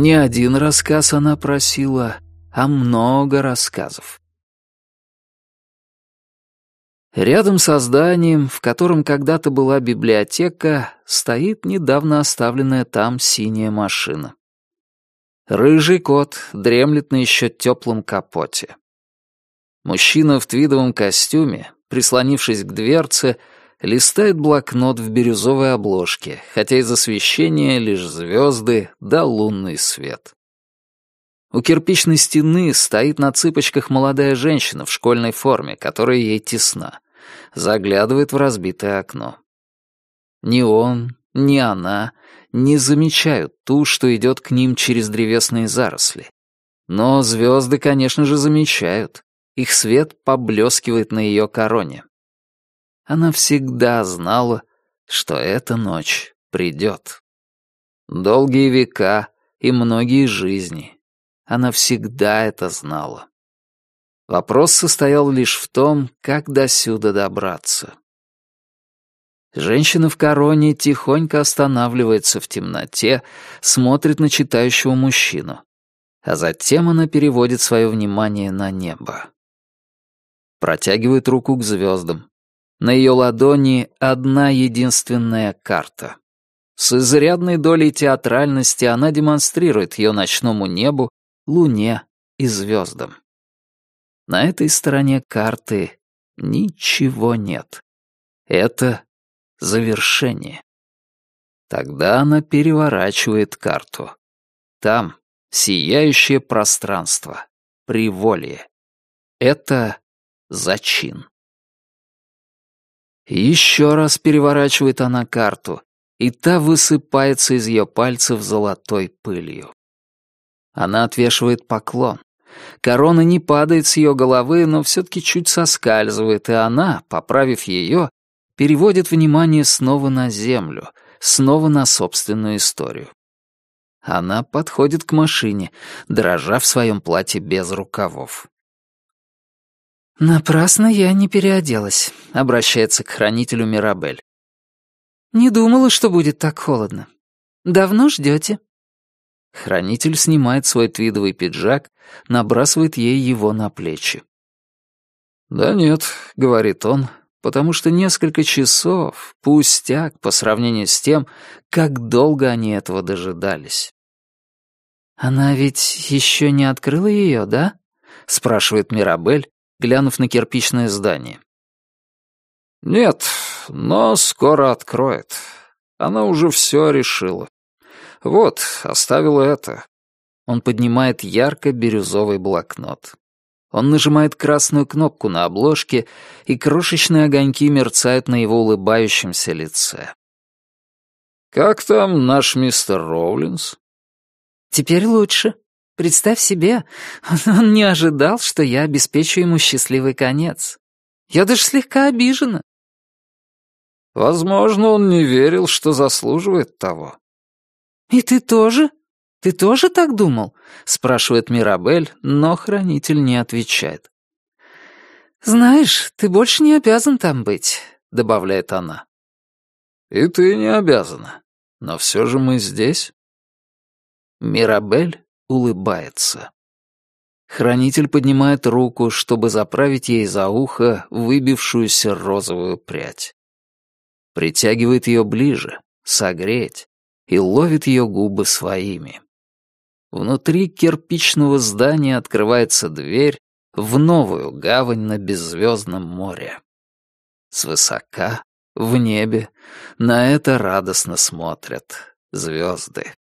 Не один рассказ она просила, а много рассказов. Рядом со зданием, в котором когда-то была библиотека, стоит недавно оставленная там синяя машина. Рыжий кот дремлет на еще теплом капоте. Мужчина в твидовом костюме, прислонившись к дверце, листает блокнот в бирюзовой обложке, хотя из освещения лишь звезды да лунный свет. У кирпичной стены стоит на цыпочках молодая женщина в школьной форме, которая ей тесна. Заглядывает в разбитое окно. Ни он, ни она не замечают ту, что идет к ним через древесные заросли. Но звезды, конечно же, замечают. Их свет поблескивает на ее короне. Она всегда знала, что эта ночь придет. Долгие века и многие жизни. Она всегда это знала. Вопрос состоял лишь в том, как досюда добраться. Женщина в короне тихонько останавливается в темноте, смотрит на читающего мужчину, а затем она переводит свое внимание на небо. Протягивает руку к звездам, на ее ладони одна единственная карта. С изрядной долей театральности она демонстрирует ее ночному небу, луне и звездам. На этой стороне карты ничего нет. Это завершение. Тогда она переворачивает карту. Там сияющее пространство, приволье. Это зачин. Еще раз переворачивает она карту, и та высыпается из ее пальцев золотой пылью. Она отвешивает поклон. Корона не падает с ее головы, но все-таки чуть соскальзывает, и она, поправив ее, переводит внимание снова на землю, снова на собственную историю. Она подходит к машине, дрожа в своем платье без рукавов. «Напрасно я не переоделась», — обращается к хранителю Мирабель. «Не думала, что будет так холодно. Давно ждете?» Хранитель снимает свой твидовый пиджак, набрасывает ей его на плечи. «Да нет», — говорит он, потому что несколько часов — пустяк по сравнению с тем, как долго они этого дожидались. «Она ведь еще не открыла ее, да?» — спрашивает Мирабель, глянув на кирпичное здание. «Нет, но скоро откроет. Она уже все решила. Вот, оставила это». Он поднимает ярко-бирюзовый блокнот. Он нажимает красную кнопку на обложке, и крошечные огоньки мерцают на его улыбающемся лице. «Как там наш мистер Роулинс?» «Теперь лучше», Представь себе, он не ожидал, что я обеспечу ему счастливый конец. Я даже слегка обижена. Возможно, он не верил, что заслуживает того. «И ты тоже? Ты тоже так думал?» — спрашивает Мирабель, но хранитель не отвечает. «Знаешь, ты больше не обязан там быть», — добавляет она. «И ты не обязана. Но все же мы здесь». Мирабель улыбается. Хранитель поднимает руку, чтобы заправить ей за ухо выбившуюся розовую прядь. Притягивает ее ближе, согреть, и ловит ее губы своими. Внутри кирпичного здания открывается дверь в новую гавань на беззвездном море. Свысока, в небе, на это радостно смотрят звезды.